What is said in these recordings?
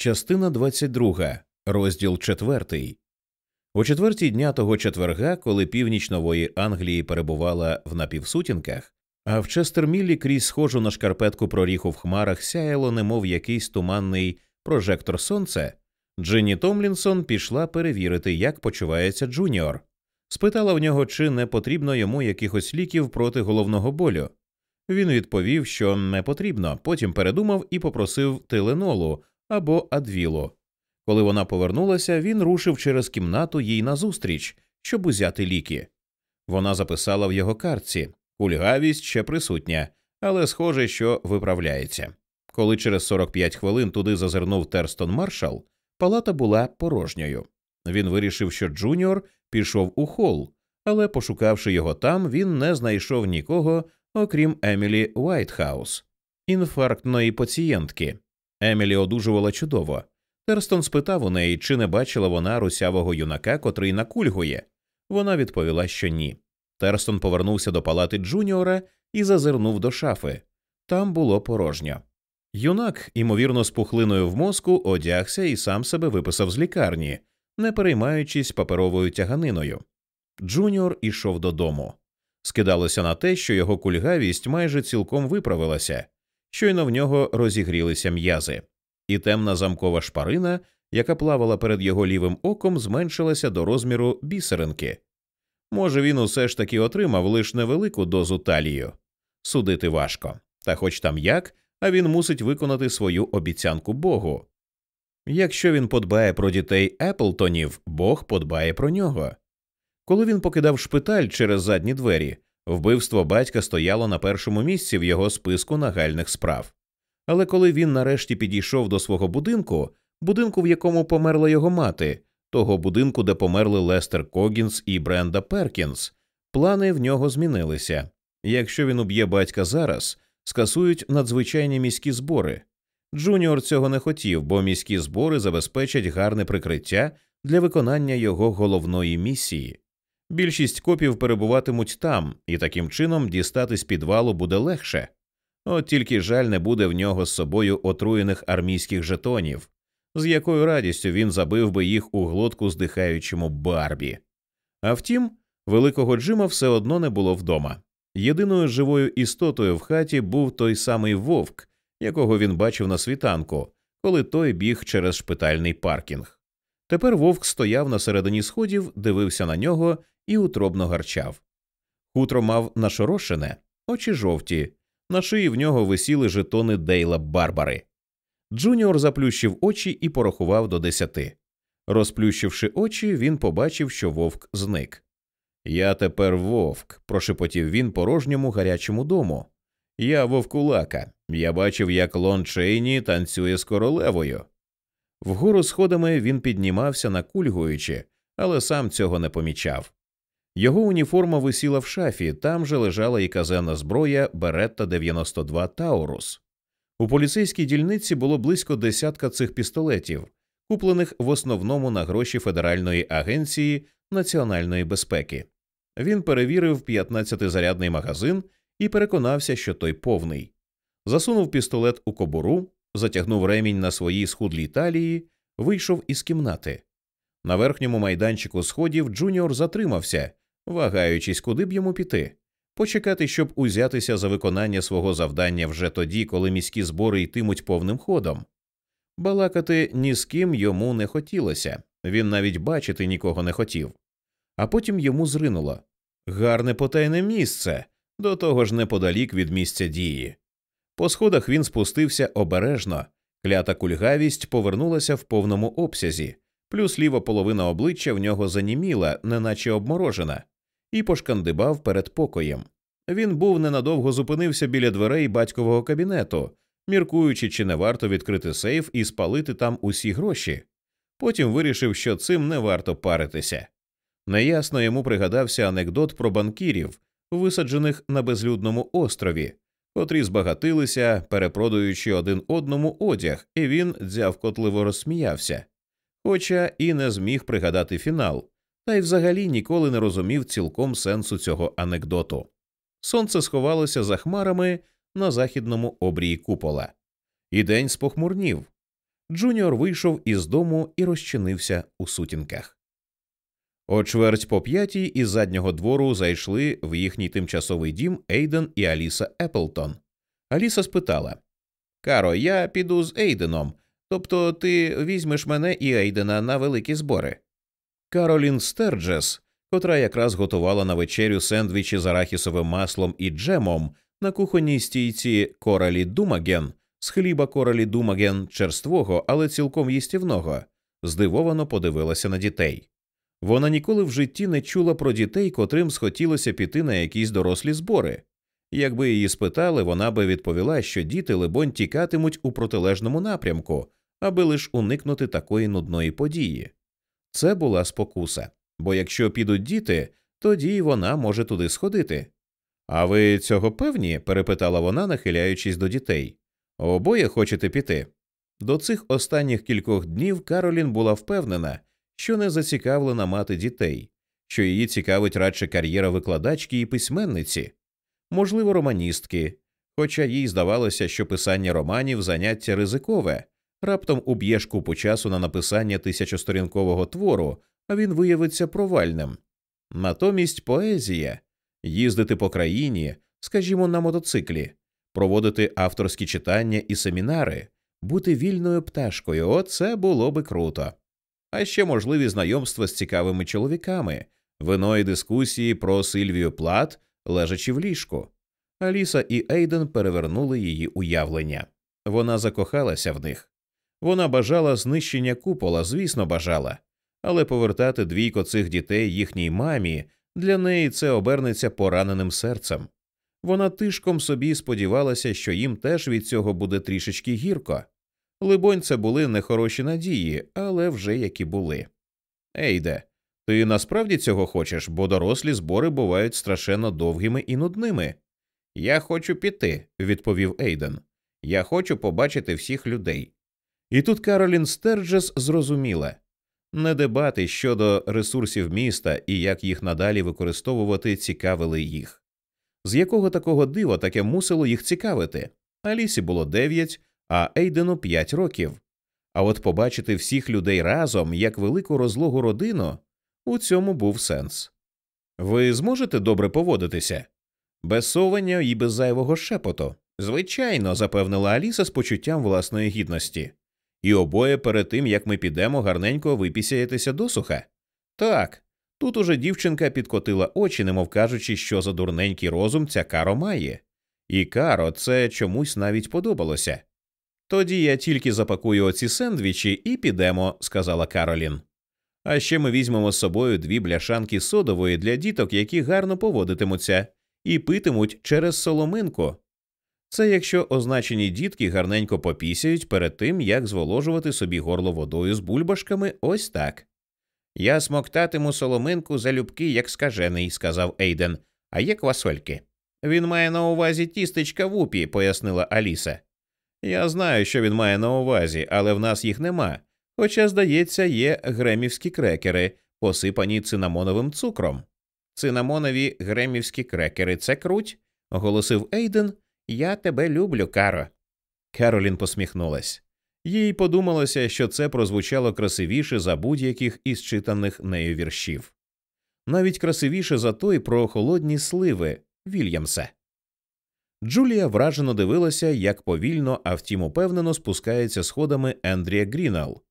Частина 22, розділ 4. У четвертій дня того четверга, коли північ Нової Англії перебувала в напівсутінках, а в Честерміллі крізь схожу на шкарпетку проріху в хмарах сяяло, немов якийсь туманний прожектор сонця, Джинні Томлінсон пішла перевірити, як почувається Джуніор. Спитала в нього, чи не потрібно йому якихось ліків проти головного болю. Він відповів, що не потрібно, потім передумав і попросив тайленолу або адвілу. Коли вона повернулася, він рушив через кімнату їй назустріч, щоб узяти ліки. Вона записала в його картці кульгавість ще присутня, але схоже, що виправляється. Коли через 45 хвилин туди зазирнув Терстон Маршал, палата була порожньою. Він вирішив, що Джуніор пішов у хол, але, пошукавши його там, він не знайшов нікого, окрім Емілі Уайтхаус, інфарктної пацієнтки. Емілі одужувала чудово. Терстон спитав у неї, чи не бачила вона русявого юнака, котрий накульгує. Вона відповіла, що ні. Терстон повернувся до палати Джуніора і зазирнув до шафи. Там було порожньо. Юнак, імовірно, з пухлиною в мозку, одягся і сам себе виписав з лікарні, не переймаючись паперовою тяганиною. Джуніор ішов додому. Скидалося на те, що його кульгавість майже цілком виправилася, щойно в нього розігрілися м'язи, і темна замкова шпарина, яка плавала перед його лівим оком, зменшилася до розміру бісеринки. Може, він усе ж таки отримав лише невелику дозу талію. Судити важко, та хоч там як, а він мусить виконати свою обіцянку Богу. Якщо він подбає про дітей Еплтонів, Бог подбає про нього. Коли він покидав шпиталь через задні двері, вбивство батька стояло на першому місці в його списку нагальних справ. Але коли він нарешті підійшов до свого будинку, будинку, в якому померла його мати, того будинку, де померли Лестер Когінс і Бренда Перкінс, плани в нього змінилися. Якщо він уб'є батька зараз, скасують надзвичайні міські збори. Джуніор цього не хотів, бо міські збори забезпечать гарне прикриття для виконання його головної місії. Більшість копів перебуватимуть там, і таким чином дістатись підвалу буде легше. От тільки жаль не буде в нього з собою отруєних армійських жетонів, з якою радістю він забив би їх у глотку здихаючому Барбі. А втім, великого Джима все одно не було вдома. Єдиною живою істотою в хаті був той самий вовк, якого він бачив на світанку, коли той біг через шпитальний паркінг. Тепер вовк стояв на середині сходів, дивився на нього і утробно гарчав. Хутро мав нашорошене, очі жовті, на шиї в нього висіли жетони Дейла Барбари. Джуніор заплющив очі і порахував до десяти. Розплющивши очі, він побачив, що вовк зник. Я тепер вовк, прошепотів він порожньому гарячому дому. Я вовкулака. Я бачив, як Лон Чейні танцює з королевою. Вгору сходами він піднімався накульгуючи, але сам цього не помічав. Його уніформа висіла в шафі, там же лежала і казенна зброя Беретта 92 Таурус. У поліцейській дільниці було близько десятка цих пістолетів, куплених в основному на гроші Федеральної агенції національної безпеки. Він перевірив 15-зарядний магазин і переконався, що той повний. Засунув пістолет у кобуру, затягнув ремінь на своїй схудлій талії, вийшов із кімнати. На верхньому майданчику сходів Джуніор затримався, вагаючись, куди б йому піти, почекати, щоб узятися за виконання свого завдання вже тоді, коли міські збори йтимуть повним ходом. Балакати ні з ким йому не хотілося, він навіть бачити нікого не хотів. А потім йому зринуло гарне потайне місце, до того ж неподалік від місця дії. По сходах він спустився обережно, клята кульгавість повернулася в повному обсязі, плюс ліва половина обличчя в нього заніміла, неначе обморожена, і пошкандибав перед покоєм. Він був ненадовго зупинився біля дверей батькового кабінету, міркуючи, чи не варто відкрити сейф і спалити там усі гроші. Потім вирішив, що цим не варто паритися. Неясно йому пригадався анекдот про банкірів, висаджених на безлюдному острові, котрі збагатилися, перепродаючи один одному одяг, і він дзявкотливо розсміявся, хоча і не зміг пригадати фінал, та й взагалі ніколи не розумів цілком сенсу цього анекдоту. Сонце сховалося за хмарами на західному обрії купола, і день спохмурнів. Джуніор вийшов із дому і розчинився у сутінках. О чверть по п'ятій із заднього двору зайшли в їхній тимчасовий дім Ейден і Аліса Еплтон. Аліса спитала Каро, я піду з Ейденом, тобто ти візьмеш мене і Ейдена на великі збори. Каролін Стерджес, котра якраз готувала на вечерю сендвічі з арахісовим маслом і джемом на кухонній стійці коралі Думаген, з хліба коралі Думаген черствого, але цілком їстівного, здивовано подивилася на дітей. Вона ніколи в житті не чула про дітей, котрим схотілося піти на якісь дорослі збори. Якби її спитали, вона би відповіла, що діти, либонь, тікатимуть у протилежному напрямку, аби лиш уникнути такої нудної події. Це була спокуса, бо якщо підуть діти, тоді й вона може туди сходити. А ви цього певні? перепитала вона, нахиляючись до дітей. Обоє хочете піти. До цих останніх кількох днів Каролін була впевнена, що не зацікавлена мати дітей, що її цікавить радше кар'єра викладачки і письменниці, можливо, романістки, хоча їй здавалося, що писання романів заняття ризикове, раптом уб'єш купу часу на написання тисячосторінкового твору, а він виявиться провальним. Натомість поезія їздити по країні, скажімо, на мотоциклі, проводити авторські читання і семінари, бути вільною пташкою оце було би круто. А ще можливі знайомства з цікавими чоловіками, вино і дискусії про Сильвію Плат, лежачи в ліжку. Аліса і Ейден перевернули її уявлення. Вона закохалася в них. Вона бажала знищення купола, звісно, бажала, але повертати двійко цих дітей їхній мамі для неї це обернеться пораненим серцем. Вона тишком собі сподівалася, що їм теж від цього буде трішечки гірко. Либонь, це були нехороші надії, але вже які були. Ейде, ти насправді цього хочеш, бо дорослі збори бувають страшенно довгими і нудними. Я хочу піти, відповів Ейден. Я хочу побачити всіх людей. І тут Каролін Стерджес зрозуміла не дебати щодо ресурсів міста і як їх надалі використовувати цікавили їх. З якого такого дива таке мусило їх цікавити? Алісі було дев'ять, а Ейдену п'ять років. А от побачити всіх людей разом як велику розлогу родину у цьому був сенс. Ви зможете добре поводитися? Без совання і без зайвого шепоту. Звичайно, запевнила Аліса з почуттям власної гідності. І обоє перед тим як ми підемо, гарненько випісяєтеся досуха. Так, тут уже дівчинка підкотила очі, немов кажучи, що за дурненький розум ця каро має. І каро це чомусь навіть подобалося. Тоді я тільки запакую оці сендвічі і підемо, сказала Каролін. А ще ми візьмемо з собою дві бляшанки содової для діток, які гарно поводитимуться, і питимуть через соломинку. Це якщо означені дітки гарненько попісяють перед тим, як зволожувати собі горло водою з бульбашками ось так. Я смоктатиму соломинку залюбки, як скажений, сказав Ейден, а є квасольки. Він має на увазі тістечка вупі, пояснила Аліса. Я знаю, що він має на увазі, але в нас їх нема. Хоча, здається, є гремівські крекери, посипані цинамоновим цукром. Цинамонові гремівські крекери це круть, оголосив Ейден. Я тебе люблю, Каро. Каролін посміхнулась. Їй подумалося, що це прозвучало красивіше за будь-яких із читаних нею віршів, навіть красивіше за той про холодні сливи Вільямса. Джулія вражено дивилася, як повільно, а втім упевнено спускається сходами Ендрія Грінал.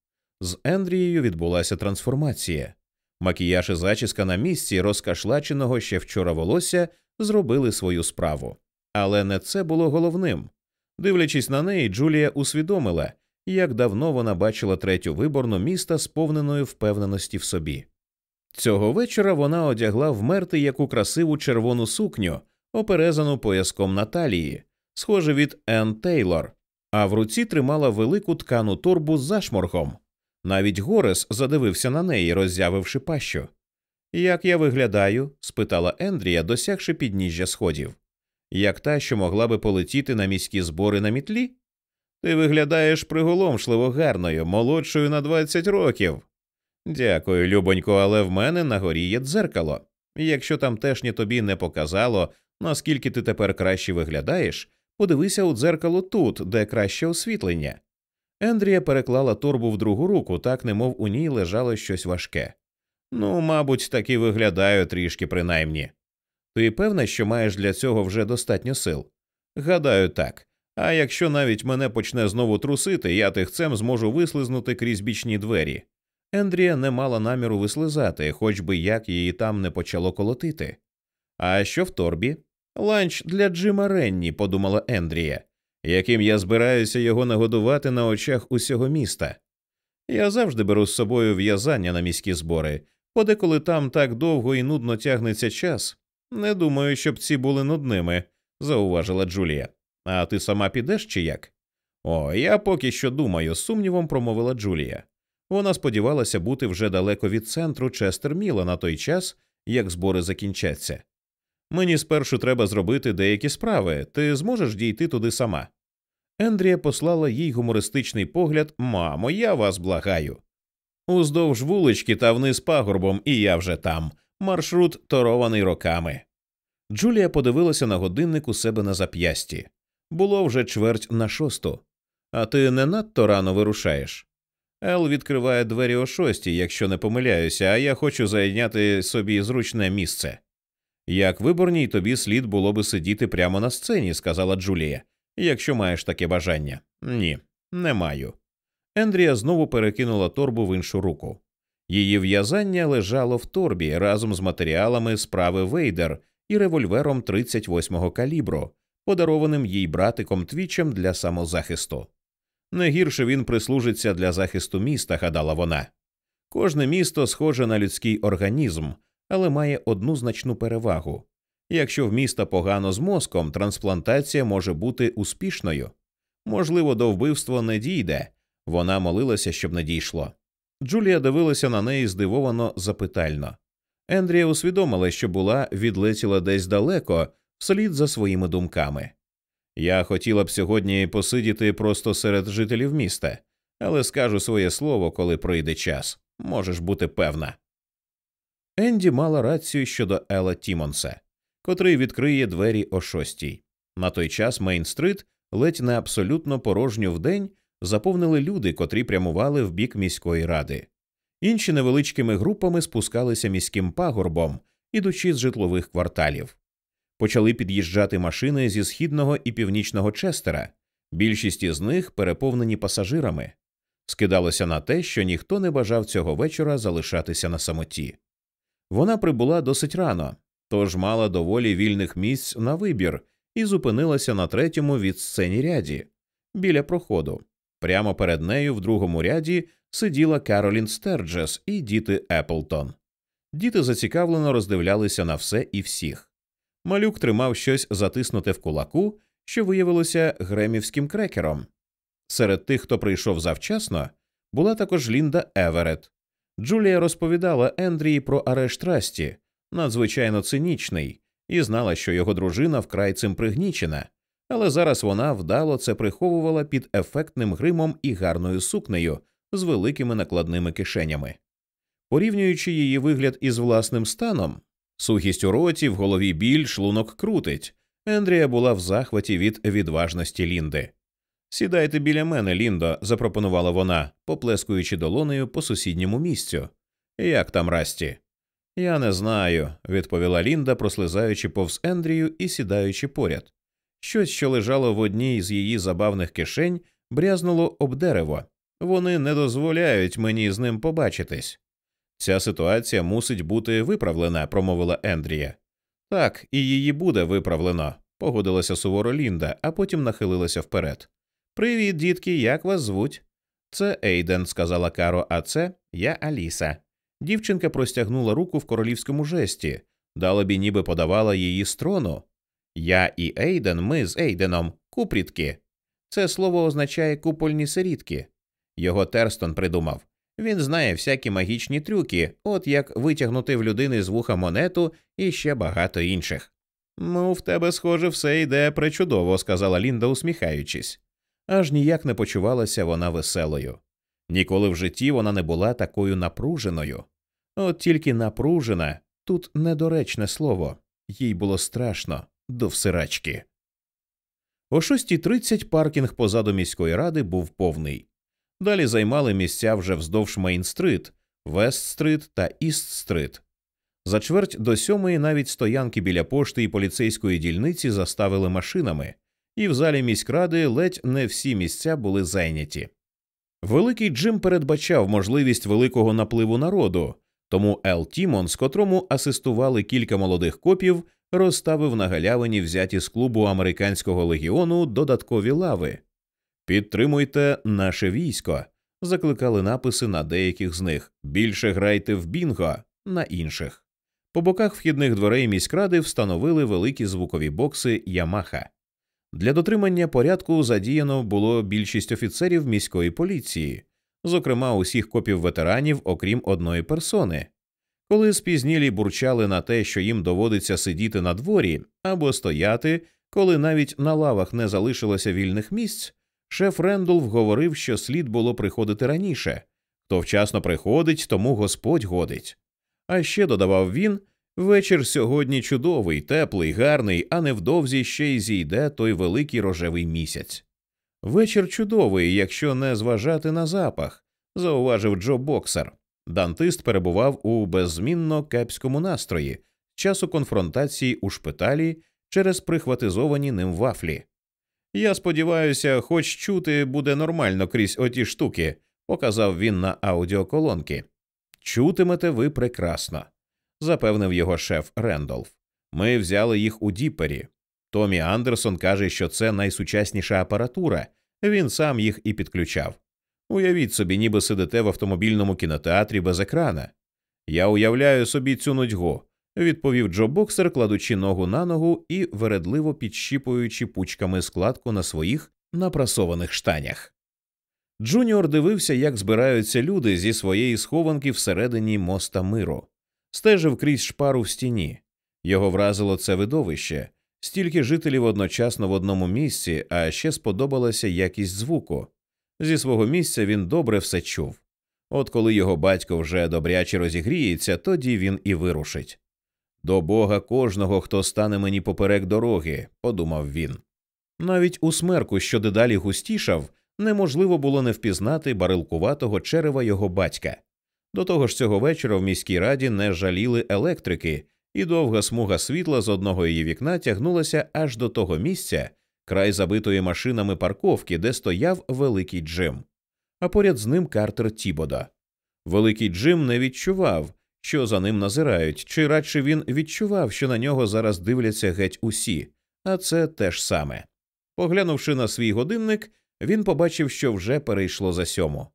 З Ендрією відбулася трансформація. Макіяж і зачіска на місці розкашлаченого ще вчора волосся зробили свою справу. Але не це було головним. Дивлячись на неї, Джулія усвідомила, як давно вона бачила третю виборну міста сповненою впевненості в собі. Цього вечора вона одягла вмерти яку красиву червону сукню, оперезану пояском Наталії, схоже від Енн Тейлор, а в руці тримала велику ткану торбу з зашморгом. Навіть Горес задивився на неї, роззявивши пащу. Як я виглядаю? спитала Ендрія, досягши підніжжя сходів. Як та, що могла би полетіти на міські збори на мітлі? Ти виглядаєш приголомшливо гарною, молодшою на 20 років. Дякую, любонько, але в мене на горі є дзеркало. Якщо тамтешнє тобі не показало, наскільки ти тепер краще виглядаєш, подивися у дзеркало тут, де краще освітлення. Ендрія переклала торбу в другу руку, так немов у ній лежало щось важке. Ну, мабуть, таки виглядаю трішки принаймні. Ти певна, що маєш для цього вже достатньо сил? Гадаю, так. А якщо навіть мене почне знову трусити, я тихцем зможу вислизнути крізь бічні двері. Ендрія не мала наміру вислизати, хоч би як її там не почало колотити. А що в торбі? Ланч для Джима Ренні, подумала Ендрія, яким я збираюся його нагодувати на очах усього міста. Я завжди беру з собою в'язання на міські збори, подеколи там так довго і нудно тягнеться час. Не думаю, щоб ці були нудними, зауважила Джулія. А ти сама підеш чи як? О, я поки що думаю, сумнівом промовила Джулія. Вона сподівалася бути вже далеко від центру Честерміла на той час, як збори закінчаться. Мені спершу треба зробити деякі справи, ти зможеш дійти туди сама. Ендрія послала їй гумористичний погляд Мамо, я вас благаю. Уздовж вулички та вниз пагорбом, і я вже там. Маршрут торований роками. Джулія подивилася на годинник у себе на зап'ясті. Було вже чверть на шосту. А ти не надто рано вирушаєш. Ел відкриває двері о шостій, якщо не помиляюся, а я хочу зайняти собі зручне місце. Як виборній, тобі слід було би сидіти прямо на сцені, сказала Джулія, якщо маєш таке бажання. Ні, не маю. Ендрія знову перекинула торбу в іншу руку. Її в'язання лежало в торбі разом з матеріалами справи Вейдер і револьвером 38-го калібру, подарованим їй братиком твічем для самозахисту. Не гірше він прислужиться для захисту міста, гадала вона. Кожне місто схоже на людський організм, але має одну значну перевагу якщо в міста погано з мозком, трансплантація може бути успішною. Можливо, до вбивства не дійде, вона молилася, щоб не дійшло. Джулія дивилася на неї здивовано запитально. Ендрія усвідомила, що була відлетіла десь далеко, вслід за своїми думками. Я хотіла б сьогодні посидіти просто серед жителів міста, але скажу своє слово, коли пройде час. Можеш бути певна. Енді мала рацію щодо Ела Тімонса, котрий відкриє двері о шостій. На той час Мейн-стрит ледь не абсолютно порожню вдень заповнили люди, котрі прямували в бік міської ради. Інші невеличкими групами спускалися міським пагорбом, ідучи з житлових кварталів. Почали під'їжджати машини зі східного і північного Честера, більшість із них переповнені пасажирами. Скидалося на те, що ніхто не бажав цього вечора залишатися на самоті. Вона прибула досить рано, тож мала доволі вільних місць на вибір і зупинилася на третьому від сцені ряді біля проходу. Прямо перед нею в другому ряді сиділа Каролін Стерджес і діти Еплтон. Діти зацікавлено роздивлялися на все і всіх. Малюк тримав щось затиснуте в кулаку, що виявилося гремівським крекером. Серед тих, хто прийшов завчасно, була також Лінда Еверет. Джулія розповідала Ендрії про арешт Расті, надзвичайно цинічний, і знала, що його дружина вкрай цим пригнічена, але зараз вона вдало це приховувала під ефектним гримом і гарною сукнею з великими накладними кишенями. Порівнюючи її вигляд із власним станом, сухість у роті, в голові біль, шлунок крутить. Ендрія була в захваті від відважності Лінди. Сідайте біля мене, Ліндо, запропонувала вона, поплескуючи долонею по сусідньому місцю. Як там Расті? Я не знаю, відповіла Лінда, прослизаючи повз Ендрію і сідаючи поряд. Щось, що лежало в одній з її забавних кишень, брязнуло об дерево. Вони не дозволяють мені з ним побачитись. Ця ситуація мусить бути виправлена, промовила Ендрія. Так, і її буде виправлено, погодилася суворо Лінда, а потім нахилилася вперед. Привіт, дітки, як вас звуть? Це Ейден, сказала Каро, а це я Аліса. Дівчинка простягнула руку в королівському жесті, далебі ніби подавала її строну. Я і Ейден, ми з Ейденом, купрітки. Це слово означає купольні сирітки. Його Терстон придумав. Він знає всякі магічні трюки, от як витягнути в людини з вуха монету і ще багато інших. Ну, в тебе, схоже, все йде пречудово, сказала Лінда, усміхаючись. Аж ніяк не почувалася вона веселою. Ніколи в житті вона не була такою напруженою. От тільки напружена тут недоречне слово, їй було страшно до всирачки. О 6.30 паркінг позаду міської ради був повний. Далі займали місця вже вздовж Мейн-стрит, Вест-стрит та Іст-стрит. За чверть до сьомої навіть стоянки біля пошти і поліцейської дільниці заставили машинами, і в залі міськради ледь не всі місця були зайняті. Великий Джим передбачав можливість великого напливу народу, тому Ел Тімон, з котрому асистували кілька молодих копів, розставив на галявині взяті з клубу американського легіону додаткові лави. Підтримуйте наше військо. Закликали написи на деяких з них. Більше грайте в бінго на інших. По боках вхідних дверей міськради встановили великі звукові бокси Ямаха. Для дотримання порядку задіяно було більшість офіцерів міської поліції, зокрема усіх копів ветеранів, окрім одної персони. Коли спізнілі бурчали на те, що їм доводиться сидіти на дворі або стояти, коли навіть на лавах не залишилося вільних місць, шеф Рендолф говорив, що слід було приходити раніше хто вчасно приходить, тому Господь годить. А ще додавав він вечір сьогодні чудовий, теплий, гарний, а невдовзі ще й зійде той великий рожевий місяць. Вечір чудовий, якщо не зважати на запах, зауважив Джо Боксер. Дантист перебував у беззмінно кепському настрої часу конфронтації у шпиталі через прихватизовані ним вафлі. Я сподіваюся, хоч чути буде нормально крізь оті штуки, показав він на аудіоколонки. Чутимете ви прекрасно, запевнив його шеф Рендолф. Ми взяли їх у Діпері. Томі Андерсон каже, що це найсучасніша апаратура, він сам їх і підключав. Уявіть собі, ніби сидите в автомобільному кінотеатрі без екрана. Я уявляю собі цю нудьгу, відповів Джо Боксер, кладучи ногу на ногу і вередливо підщіпуючи пучками складку на своїх напрасованих штанях. Джуніор дивився, як збираються люди зі своєї схованки всередині моста миру, стежив крізь шпару в стіні. Його вразило це видовище, стільки жителів одночасно в одному місці, а ще сподобалася якість звуку. Зі свого місця він добре все чув. От коли його батько вже добряче розігріється, тоді він і вирушить. До Бога кожного, хто стане мені поперек дороги, подумав він. Навіть у смерку, що дедалі густішав, неможливо було не впізнати барилкуватого черева його батька. До того ж цього вечора в міській раді не жаліли електрики, і довга смуга світла з одного її вікна тягнулася аж до того місця, край забитої машинами парковки, де стояв великий Джим, а поряд з ним Картер Тібода. Великий Джим не відчував, що за ним назирають, чи радше він відчував, що на нього зараз дивляться геть усі, а це те ж саме. Поглянувши на свій годинник, він побачив, що вже перейшло за сьому.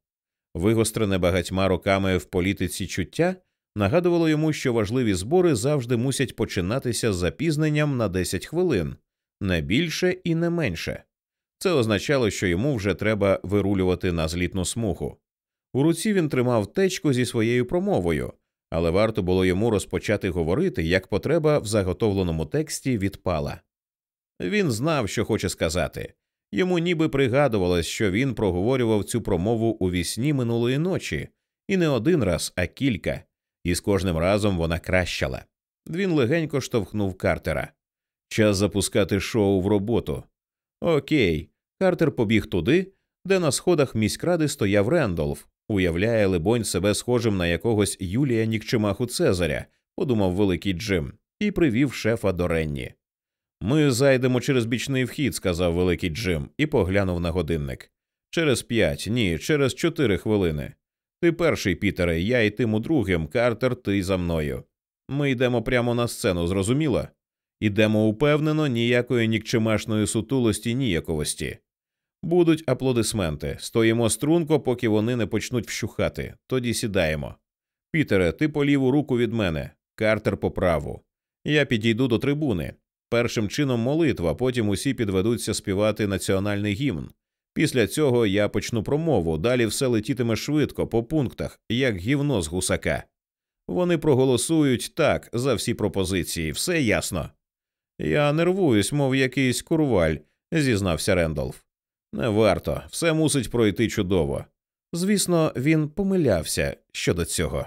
Вигострене багатьма роками в політиці чуття нагадувало йому, що важливі збори завжди мусять починатися з запізненням на 10 хвилин, не більше і не менше. Це означало, що йому вже треба вирулювати на злітну смугу. У руці він тримав течку зі своєю промовою, але варто було йому розпочати говорити, як потреба в заготовленому тексті відпала. Він знав, що хоче сказати. Йому ніби пригадувалось, що він проговорював цю промову у вісні минулої ночі, і не один раз, а кілька, і з кожним разом вона кращала. Він легенько штовхнув Картера. Час запускати шоу в роботу. Окей. Картер побіг туди, де на сходах міськради стояв Рендолф, уявляє, либонь, себе схожим на якогось Юлія Нікчемаху Цезаря, подумав великий Джим, і привів шефа до Ренні. Ми зайдемо через бічний вхід, сказав великий Джим, і поглянув на годинник. Через п'ять, ні, через чотири хвилини. Ти перший, Пітере, я йтиму другим, Картер, ти за мною. Ми йдемо прямо на сцену, зрозуміло? Ідемо упевнено, ніякої нікчемашної сутулості, ніяковості. Будуть аплодисменти. Стоїмо струнко, поки вони не почнуть вщухати. Тоді сідаємо. Пітере, ти по ліву руку від мене, Картер по праву. Я підійду до трибуни. Першим чином молитва, потім усі підведуться співати національний гімн. Після цього я почну промову, далі все летітиме швидко, по пунктах, як гівно з гусака. Вони проголосують так за всі пропозиції, все ясно. Я нервуюсь, мов якийсь курваль, зізнався Рендолф. Не варто, все мусить пройти чудово. Звісно, він помилявся щодо цього.